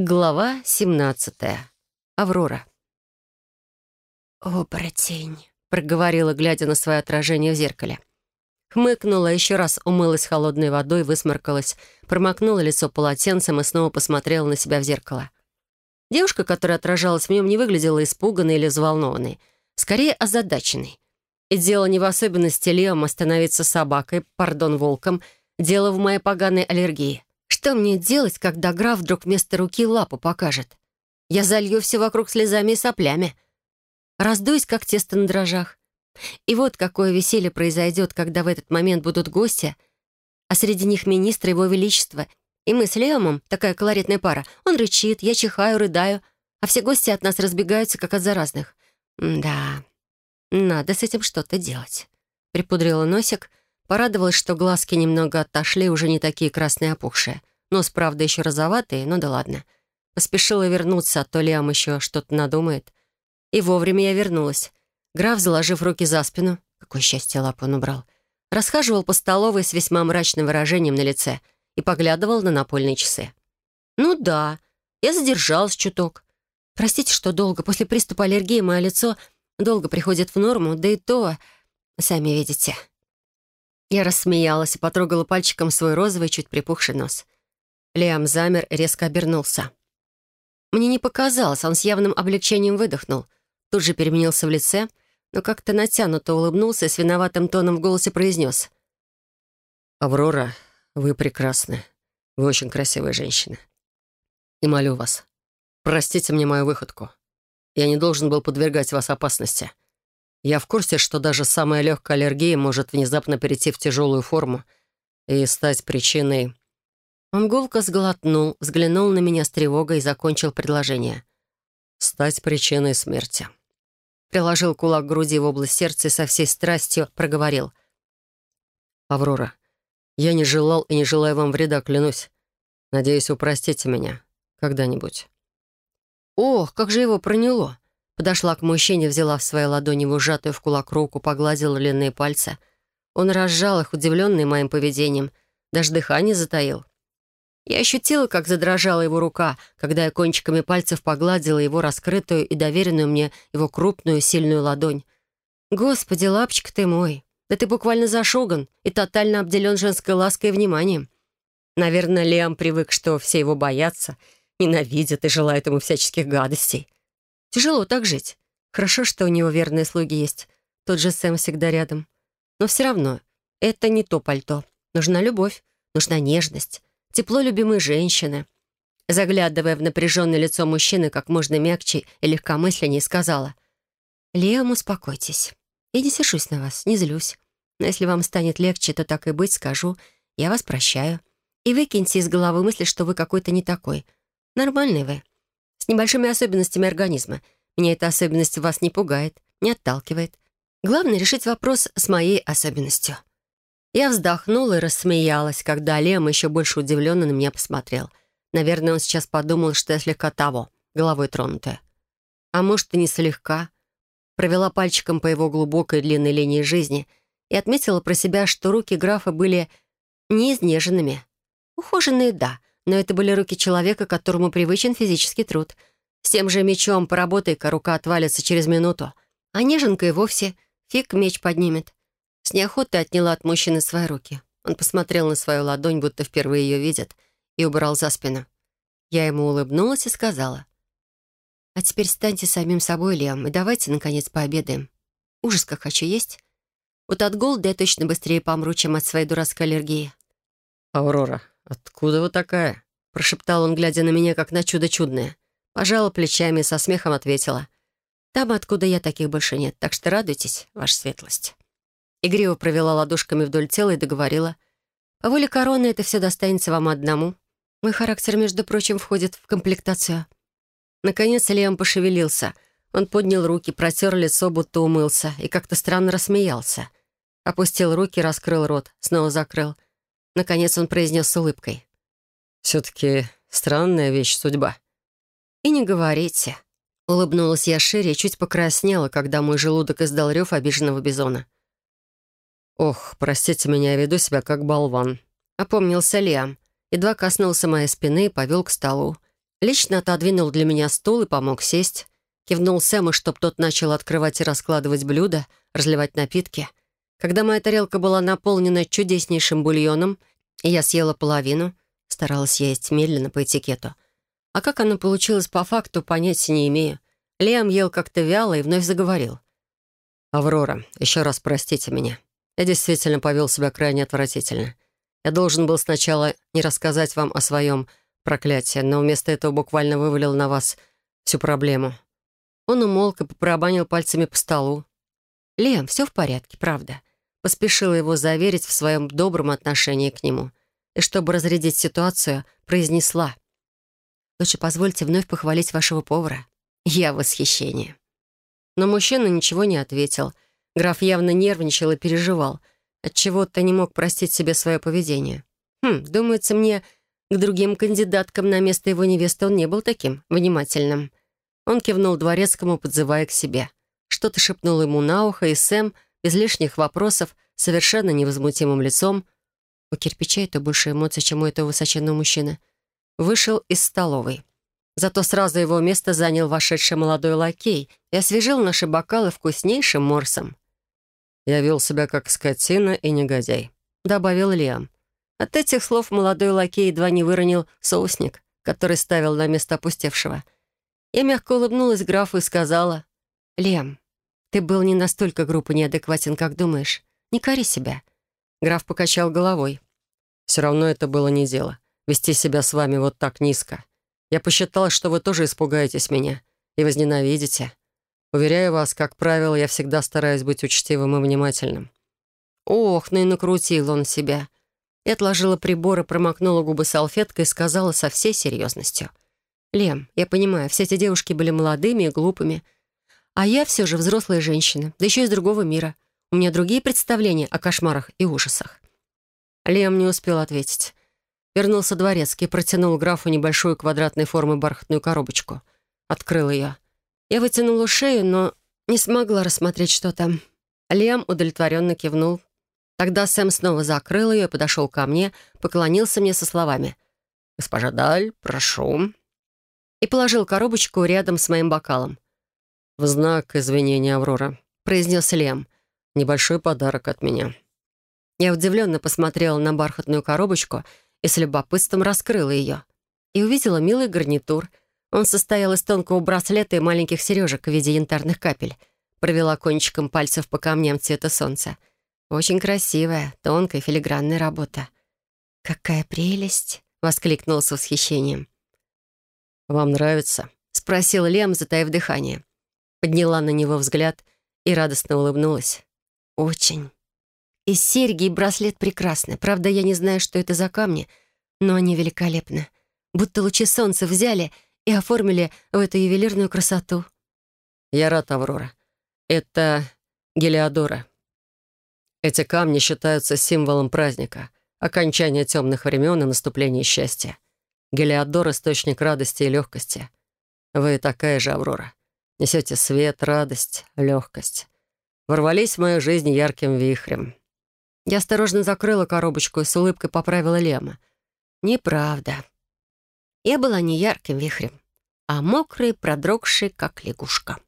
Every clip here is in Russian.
Глава 17. Аврора. «Оборотень», — проговорила, глядя на свое отражение в зеркале. Хмыкнула, еще раз умылась холодной водой, высморкалась, промокнула лицо полотенцем и снова посмотрела на себя в зеркало. Девушка, которая отражалась в нем, не выглядела испуганной или взволнованной, скорее озадаченной. И дело не в особенности Леом остановиться собакой, пардон, волком, дело в моей поганой аллергии. Что мне делать, когда граф вдруг вместо руки лапу покажет? Я залью все вокруг слезами и соплями. Раздуюсь, как тесто на дрожжах. И вот какое веселье произойдет, когда в этот момент будут гости, а среди них министр его величества. И мы с Леомом, такая колоритная пара, он рычит, я чихаю, рыдаю, а все гости от нас разбегаются, как от заразных. да, надо с этим что-то делать. Припудрила носик, порадовалась, что глазки немного отошли, уже не такие красные опухшие. Нос, правда, еще розоватый, но да ладно. Поспешила вернуться, а то Лиам еще что-то надумает. И вовремя я вернулась. Граф, заложив руки за спину, какое счастье лапу он убрал, расхаживал по столовой с весьма мрачным выражением на лице и поглядывал на напольные часы. «Ну да, я задержалась чуток. Простите, что долго. После приступа аллергии мое лицо долго приходит в норму, да и то, сами видите». Я рассмеялась и потрогала пальчиком свой розовый, чуть припухший нос. Лиам замер и резко обернулся. Мне не показалось, он с явным облегчением выдохнул. Тут же переменился в лице, но как-то натянуто улыбнулся и с виноватым тоном в голосе произнес. «Аврора, вы прекрасны. Вы очень красивая женщина. И молю вас, простите мне мою выходку. Я не должен был подвергать вас опасности. Я в курсе, что даже самая легкая аллергия может внезапно перейти в тяжелую форму и стать причиной он гулко сглотнул, взглянул на меня с тревогой и закончил предложение. «Стать причиной смерти». Приложил кулак к груди в область сердца и со всей страстью проговорил. «Аврора, я не желал и не желаю вам вреда, клянусь. Надеюсь, вы простите меня когда-нибудь». Ох, как же его проняло. Подошла к мужчине, взяла в свои ладони в ужатую в кулак руку, погладила длинные пальцы. Он разжал их, удивленный моим поведением, даже дыхание затаил. Я ощутила, как задрожала его рука, когда я кончиками пальцев погладила его раскрытую и доверенную мне его крупную, сильную ладонь. «Господи, лапчик ты мой! Да ты буквально зашуган и тотально обделен женской лаской и вниманием. Наверное, Лиам привык, что все его боятся, ненавидят и желают ему всяческих гадостей. Тяжело так жить. Хорошо, что у него верные слуги есть. Тот же Сэм всегда рядом. Но все равно, это не то пальто. Нужна любовь, нужна нежность, тепло любимой женщины. Заглядывая в напряженное лицо мужчины как можно мягче и легкомысленнее, сказала, «Леом, успокойтесь. Я не сержусь на вас, не злюсь. Но если вам станет легче, то так и быть скажу, я вас прощаю. И выкиньте из головы мысли, что вы какой-то не такой. Нормальный вы. Небольшими особенностями организма. Меня эта особенность вас не пугает, не отталкивает. Главное — решить вопрос с моей особенностью. Я вздохнула и рассмеялась, когда Лем еще больше удивленно на меня посмотрел. Наверное, он сейчас подумал, что я слегка того, головой тронутая. А может, и не слегка. Провела пальчиком по его глубокой длинной линии жизни и отметила про себя, что руки графа были не изнеженными. Ухоженные, да, но это были руки человека, которому привычен физический труд. С тем же мечом поработай-ка, рука отвалится через минуту. А неженка и вовсе фиг меч поднимет. С неохотой отняла от мужчины свои руки. Он посмотрел на свою ладонь, будто впервые ее видит, и убрал за спину. Я ему улыбнулась и сказала. «А теперь станьте самим собой, Лиам, и давайте, наконец, пообедаем. Ужас, как хочу есть. Вот от голода я точно быстрее помру, чем от своей дурацкой аллергии». «Аврора, откуда вы такая?» прошептал он, глядя на меня, как на чудо чудное. Пожала плечами и со смехом ответила. «Там, откуда я, таких больше нет, так что радуйтесь, ваша светлость». Игриво провела ладошками вдоль тела и договорила. «По воле короны это все достанется вам одному. Мой характер, между прочим, входит в комплектацию». Наконец Лиам пошевелился. Он поднял руки, протер лицо, будто умылся, и как-то странно рассмеялся. Опустил руки, раскрыл рот, снова закрыл. Наконец он произнес с улыбкой. «Все-таки странная вещь судьба». «И не говорите». Улыбнулась я шире и чуть покраснела, когда мой желудок издал рев обиженного бизона. «Ох, простите меня, я веду себя как болван», — опомнился Лиам. Едва коснулся моей спины и повел к столу. Лично отодвинул для меня стул и помог сесть. Кивнул Сэму, чтоб тот начал открывать и раскладывать блюда, разливать напитки. Когда моя тарелка была наполнена чудеснейшим бульоном, и я съела половину, старалась есть медленно по этикету. А как оно получилось по факту, понятия не имею. Лиам ел как-то вяло и вновь заговорил. «Аврора, еще раз простите меня. Я действительно повел себя крайне отвратительно. Я должен был сначала не рассказать вам о своем проклятии, но вместо этого буквально вывалил на вас всю проблему». Он умолк и попробанил пальцами по столу. «Лем, все в порядке, правда?» Поспешила его заверить в своем добром отношении к нему. И чтобы разрядить ситуацию, произнесла. «Лучше позвольте вновь похвалить вашего повара. Я в восхищении». Но мужчина ничего не ответил. Граф явно нервничал и переживал. Отчего-то не мог простить себе свое поведение. Хм, думается мне, к другим кандидаткам на место его невесты он не был таким внимательным. Он кивнул дворецкому, подзывая к себе. Что-то шепнул ему на ухо, и Сэм, без лишних вопросов, совершенно невозмутимым лицом, у кирпича это больше эмоций, чем у этого высоченного мужчины, вышел из столовой. Зато сразу его место занял вошедший молодой лакей и освежил наши бокалы вкуснейшим морсом. «Я вел себя как скотина и негодяй», — добавил Лиам. От этих слов молодой лакей едва не выронил соусник, который ставил на место опустевшего. Я мягко улыбнулась графу и сказала, «Лем, ты был не настолько груб неадекватен, как думаешь. Не кори себя». Граф покачал головой. «Все равно это было не дело. Вести себя с вами вот так низко. Я посчитал, что вы тоже испугаетесь меня и возненавидите. Уверяю вас, как правило, я всегда стараюсь быть учтивым и внимательным». Ох, ну и накрутил он себя. Я отложила прибор и промокнула губы салфеткой и сказала со всей серьезностью. «Лем, я понимаю, все эти девушки были молодыми и глупыми. А я все же взрослая женщина, да еще из другого мира. У меня другие представления о кошмарах и ужасах». Лем не успел ответить. Вернулся дворецкий протянул графу небольшую квадратной формы бархатную коробочку. Открыл ее. Я вытянула шею, но не смогла рассмотреть, что там. Лиам удовлетворенно кивнул. Тогда Сэм снова закрыл ее и подошел ко мне, поклонился мне со словами «Госпожа Даль, прошу». И положил коробочку рядом с моим бокалом. «В знак извинения, Аврора», — произнес Лем. «Небольшой подарок от меня». Я удивленно посмотрела на бархатную коробочку — и с любопытством раскрыла ее. И увидела милый гарнитур. Он состоял из тонкого браслета и маленьких сережек в виде янтарных капель. Провела кончиком пальцев по камням цвета солнца. Очень красивая, тонкая, филигранная работа. «Какая прелесть!» — воскликнул с восхищением. «Вам нравится?» — спросил Лем, затаив дыхание. Подняла на него взгляд и радостно улыбнулась. «Очень». И серьги, и браслет прекрасны. Правда, я не знаю, что это за камни, но они великолепны. Будто лучи солнца взяли и оформили в эту ювелирную красоту. Я рад, Аврора. Это Гелиодора. Эти камни считаются символом праздника, окончания темных времен и наступления счастья. Гелиодор — источник радости и легкости. Вы такая же, Аврора. Несете свет, радость, легкость. Ворвались в мою жизнь ярким вихрем. Я осторожно закрыла коробочку и с улыбкой поправила Лема. «Неправда. Я была не ярким вихрем, а мокрой, продрогшей, как лягушка».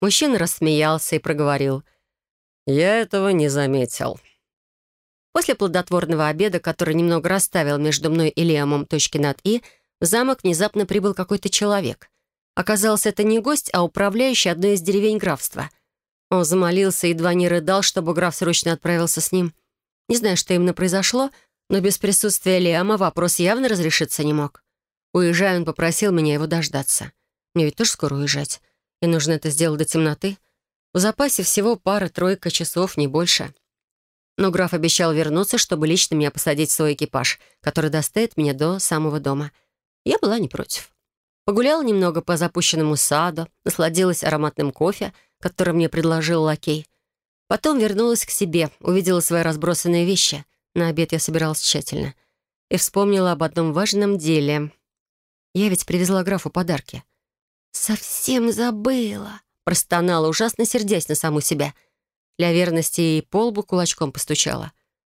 Мужчина рассмеялся и проговорил. «Я этого не заметил». После плодотворного обеда, который немного расставил между мной и Лемом точки над «и», в замок внезапно прибыл какой-то человек. Оказалось, это не гость, а управляющий одной из деревень графства. Он замолился и едва не рыдал, чтобы граф срочно отправился с ним. Не знаю, что именно произошло, но без присутствия Лиама вопрос явно разрешиться не мог. Уезжая, он попросил меня его дождаться. Мне ведь тоже скоро уезжать, и нужно это сделать до темноты. В запасе всего пара-тройка часов, не больше. Но граф обещал вернуться, чтобы лично меня посадить в свой экипаж, который доставит меня до самого дома. Я была не против. Погуляла немного по запущенному саду, насладилась ароматным кофе, который мне предложил лакей — Потом вернулась к себе, увидела свои разбросанные вещи. На обед я собиралась тщательно. И вспомнила об одном важном деле. Я ведь привезла графу подарки. «Совсем забыла», — простонала, ужасно сердясь на саму себя. Для верности и полбу кулачком постучала.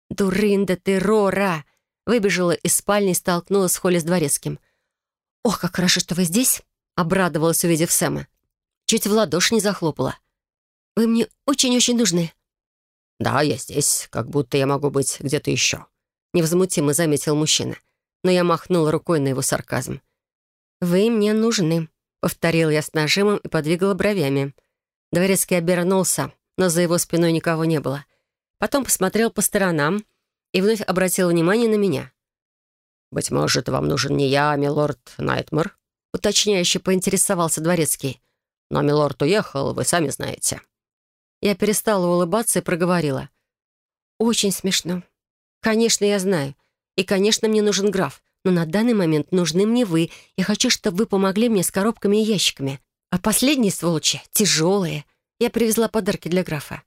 «Дурында ты, Рора!» Выбежала из спальни и столкнулась в холле с дворецким. «Ох, как хорошо, что вы здесь!» — обрадовалась, увидев Сэма. Чуть в ладоши не захлопала. «Вы мне очень-очень нужны». «Да, я здесь, как будто я могу быть где-то еще», — невозмутимо заметил мужчина. Но я махнула рукой на его сарказм. «Вы мне нужны», — повторил я с нажимом и подвигала бровями. Дворецкий обернулся, но за его спиной никого не было. Потом посмотрел по сторонам и вновь обратил внимание на меня. «Быть может, вам нужен не я, а милорд Найтмор?» Уточняюще поинтересовался дворецкий. «Но милорд уехал, вы сами знаете». Я перестала улыбаться и проговорила. «Очень смешно. Конечно, я знаю. И, конечно, мне нужен граф. Но на данный момент нужны мне вы. Я хочу, чтобы вы помогли мне с коробками и ящиками. А последние сволочи тяжелые. Я привезла подарки для графа».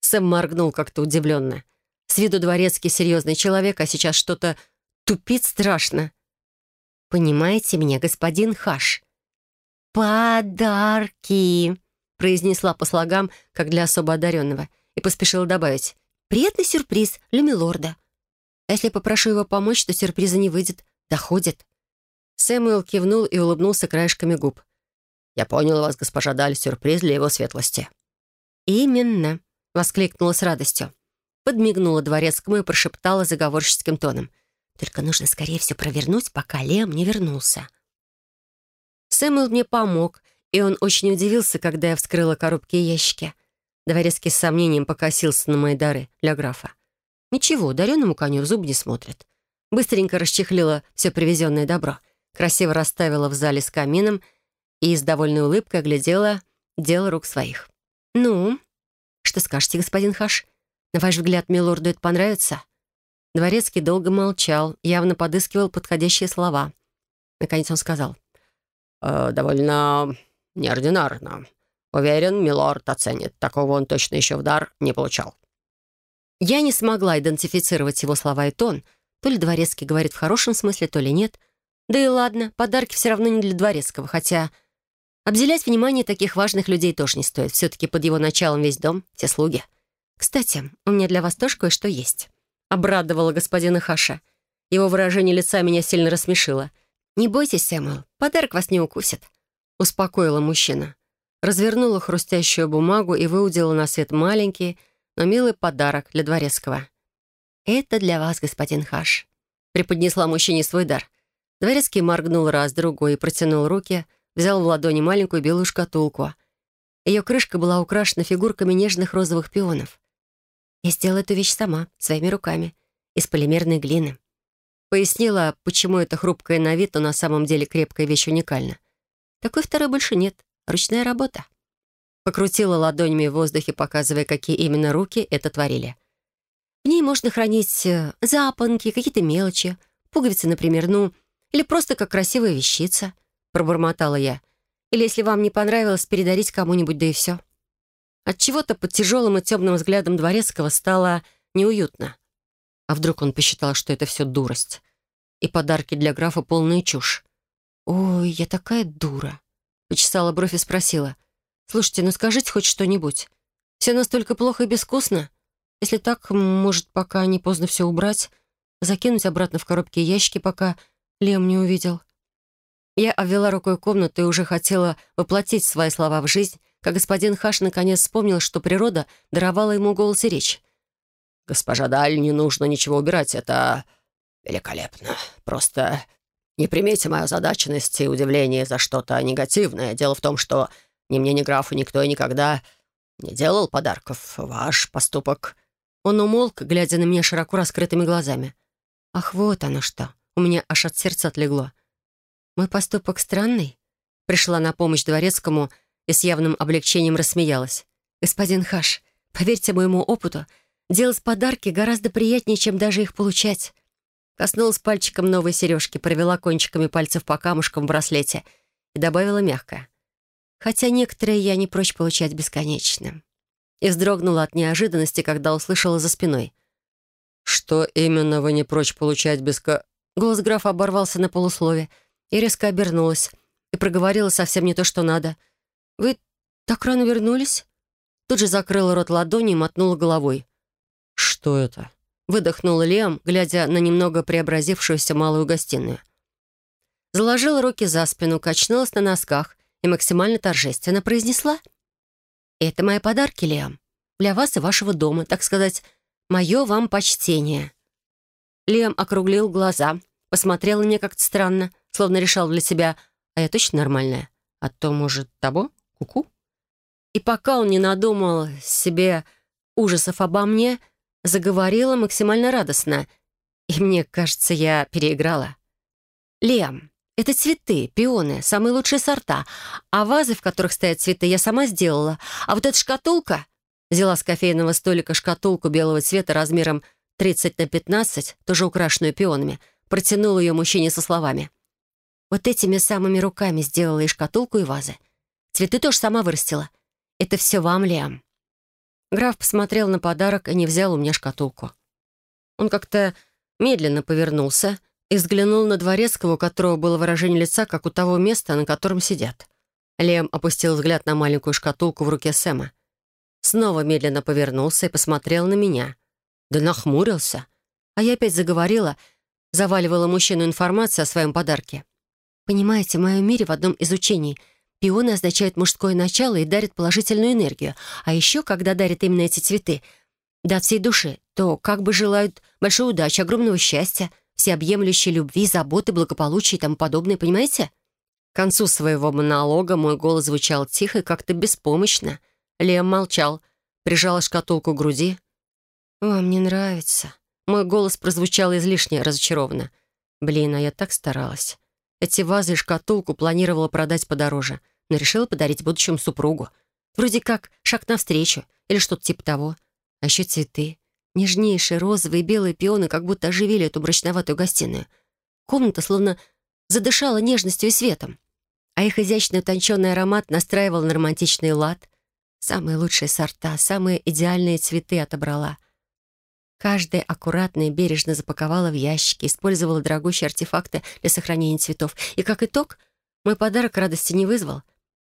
Сэм моргнул как-то удивленно. С виду дворецкий серьезный человек, а сейчас что-то тупит страшно. «Понимаете меня, господин Хаш?» «Подарки!» произнесла по слогам, как для особо одаренного, и поспешила добавить. «Приятный сюрприз для милорда. Если попрошу его помочь, то сюрприза не выйдет. Доходит». Сэмюэл кивнул и улыбнулся краешками губ. «Я понял вас, госпожа Даль, сюрприз для его светлости». «Именно», — воскликнула с радостью. Подмигнула дворецкому и прошептала заговорческим тоном. «Только нужно скорее все провернуть, пока Лем не вернулся». Сэмюэл мне помог, и он очень удивился, когда я вскрыла коробки и ящики. Дворецкий с сомнением покосился на мои дары для графа. Ничего, дареному коню в зуб не смотрит. Быстренько расчехлила все привезенное добро, красиво расставила в зале с камином и с довольной улыбкой оглядела дело рук своих. «Ну, что скажете, господин Хаш? На ваш взгляд, милорду это понравится?» Дворецкий долго молчал, явно подыскивал подходящие слова. Наконец он сказал. «Э, «Довольно неординарно. Уверен, милорд оценит. Такого он точно еще в дар не получал». Я не смогла идентифицировать его слова и тон. То ли Дворецкий говорит в хорошем смысле, то ли нет. Да и ладно, подарки все равно не для Дворецкого, хотя... Обделять внимание таких важных людей тоже не стоит. Все-таки под его началом весь дом, все слуги. «Кстати, у меня для вас тоже кое-что есть», — обрадовала господина Хаша. Его выражение лица меня сильно рассмешило. «Не бойтесь, Сэмюэл, подарок вас не укусит успокоила мужчина. Развернула хрустящую бумагу и выудила на свет маленький, но милый подарок для дворецкого. «Это для вас, господин Хаш», — преподнесла мужчине свой дар. Дворецкий моргнул раз, другой и протянул руки, взял в ладони маленькую белую шкатулку. Ее крышка была украшена фигурками нежных розовых пионов. «Я сделала эту вещь сама, своими руками, из полимерной глины». Пояснила, почему это хрупкая на вид, но на самом деле крепкая вещь уникальна. Такой второй больше нет. Ручная работа. Покрутила ладонями в воздухе, показывая, какие именно руки это творили. В ней можно хранить э, запонки, какие-то мелочи, пуговицы, например, ну, или просто как красивая вещица, пробормотала я. Или, если вам не понравилось, передарить кому-нибудь, да и все. От чего то под тяжелым и темным взглядом Дворецкого стало неуютно. А вдруг он посчитал, что это все дурость? И подарки для графа полная чушь. «Ой, я такая дура!» Почесала бровь и спросила. «Слушайте, ну скажите хоть что-нибудь. Все настолько плохо и безвкусно? Если так, может, пока не поздно все убрать, закинуть обратно в коробки и ящики, пока Лем не увидел?» Я обвела рукой комнату и уже хотела воплотить свои слова в жизнь, как господин Хаш наконец вспомнил, что природа даровала ему голос и речь. «Госпожа Даль, не нужно ничего убирать, это великолепно. Просто не примите мою озадаченность и удивление за что-то негативное. Дело в том, что ни мне, ни графу никто и никогда не делал подарков. Ваш поступок...» Он умолк, глядя на меня широко раскрытыми глазами. «Ах, вот оно что!» У меня аж от сердца отлегло. «Мой поступок странный?» Пришла на помощь дворецкому и с явным облегчением рассмеялась. «Господин Хаш, поверьте моему опыту, делать подарки гораздо приятнее, чем даже их получать. Коснулась пальчиком новой сережки, провела кончиками пальцев по камушкам в браслете и добавила мягко. Хотя некоторые я не прочь получать бесконечно. И вздрогнула от неожиданности, когда услышала за спиной. «Что именно вы не прочь получать беско...» Голос графа оборвался на полуслове и резко обернулась и проговорила совсем не то, что надо. «Вы так рано вернулись?» Тут же закрыла рот ладонью и мотнула головой. «Что это?» выдохнул Лиам, глядя на немного преобразившуюся малую гостиную. заложила руки за спину, качнулась на носках и максимально торжественно произнесла. «Это мои подарки, Лиам, для вас и вашего дома, так сказать, мое вам почтение». Лиам округлил глаза, посмотрел на меня как-то странно, словно решал для себя, а я точно нормальная, а то, может, того, куку. -ку. И пока он не надумал себе ужасов обо мне, заговорила максимально радостно. И мне кажется, я переиграла. «Лем, это цветы, пионы, самые лучшие сорта. А вазы, в которых стоят цветы, я сама сделала. А вот эта шкатулка...» Взяла с кофейного столика шкатулку белого цвета размером 30 на 15, тоже украшенную пионами, протянула ее мужчине со словами. «Вот этими самыми руками сделала и шкатулку, и вазы. Цветы тоже сама вырастила. Это все вам, Лиам». Граф посмотрел на подарок и не взял у меня шкатулку. Он как-то медленно повернулся и взглянул на Дворецкого, у которого было выражение лица, как у того места, на котором сидят. Лем опустил взгляд на маленькую шкатулку в руке Сэма. Снова медленно повернулся и посмотрел на меня. Да нахмурился. А я опять заговорила, заваливала мужчину информацию о своем подарке. «Понимаете, в моем мире в одном из учений — Пионы означают мужское начало и дарят положительную энергию. А еще, когда дарят именно эти цветы, да всей души, то как бы желают большой удачи, огромного счастья, всеобъемлющей любви, заботы, благополучия и тому подобное, понимаете? К концу своего монолога мой голос звучал тихо и как-то беспомощно. Лем молчал, прижала шкатулку к груди. «Вам не нравится?» Мой голос прозвучал излишне разочарованно. Блин, а я так старалась. Эти вазы и шкатулку планировала продать подороже — но решила подарить будущему супругу. Вроде как шаг навстречу или что-то типа того. А еще цветы. Нежнейшие розовые и белые пионы как будто оживили эту мрачноватую гостиную. Комната словно задышала нежностью и светом. А их изящный утонченный аромат настраивал на романтичный лад. Самые лучшие сорта, самые идеальные цветы отобрала. Каждый аккуратно и бережно запаковала в ящики, использовала дорогущие артефакты для сохранения цветов. И как итог, мой подарок радости не вызвал —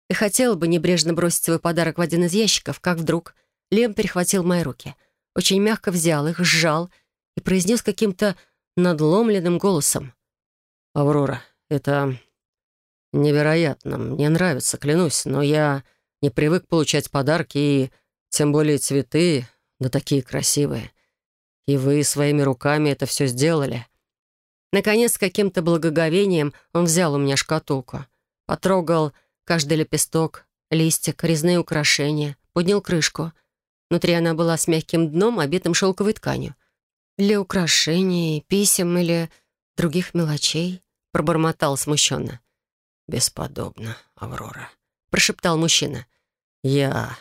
и хотела бы небрежно бросить свой подарок в один из ящиков, как вдруг Лем перехватил мои руки, очень мягко взял их, сжал и произнес каким-то надломленным голосом. «Аврора, это невероятно, мне нравится, клянусь, но я не привык получать подарки и тем более цветы, да такие красивые. И вы своими руками это все сделали». Наконец, каким-то благоговением он взял у меня шкатулку, потрогал Каждый лепесток, листик, резные украшения. Поднял крышку. Внутри она была с мягким дном, обитым шелковой тканью. «Для украшений, писем или других мелочей», — пробормотал смущенно. «Бесподобно, Аврора», — прошептал мужчина. «Я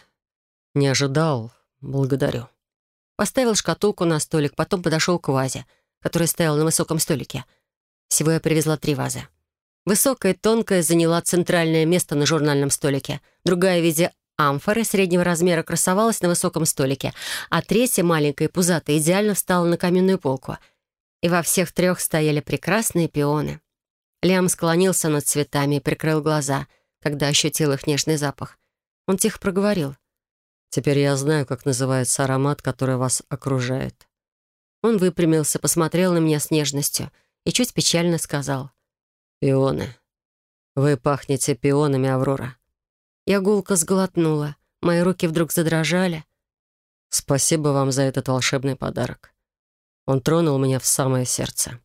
не ожидал. Благодарю». Поставил шкатулку на столик, потом подошел к вазе, который стоял на высоком столике. Всего я привезла три вазы. Высокая, тонкая, заняла центральное место на журнальном столике. Другая в виде амфоры среднего размера красовалась на высоком столике, а третья, маленькая и пузатая, идеально встала на каменную полку. И во всех трех стояли прекрасные пионы. Лиам склонился над цветами и прикрыл глаза, когда ощутил их нежный запах. Он тихо проговорил. «Теперь я знаю, как называется аромат, который вас окружает». Он выпрямился, посмотрел на меня с нежностью и чуть печально сказал. «Пионы. Вы пахнете пионами, Аврора». Я гулко сглотнула. Мои руки вдруг задрожали. «Спасибо вам за этот волшебный подарок. Он тронул меня в самое сердце».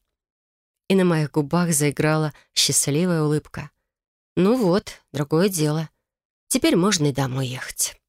И на моих губах заиграла счастливая улыбка. «Ну вот, другое дело. Теперь можно и домой ехать».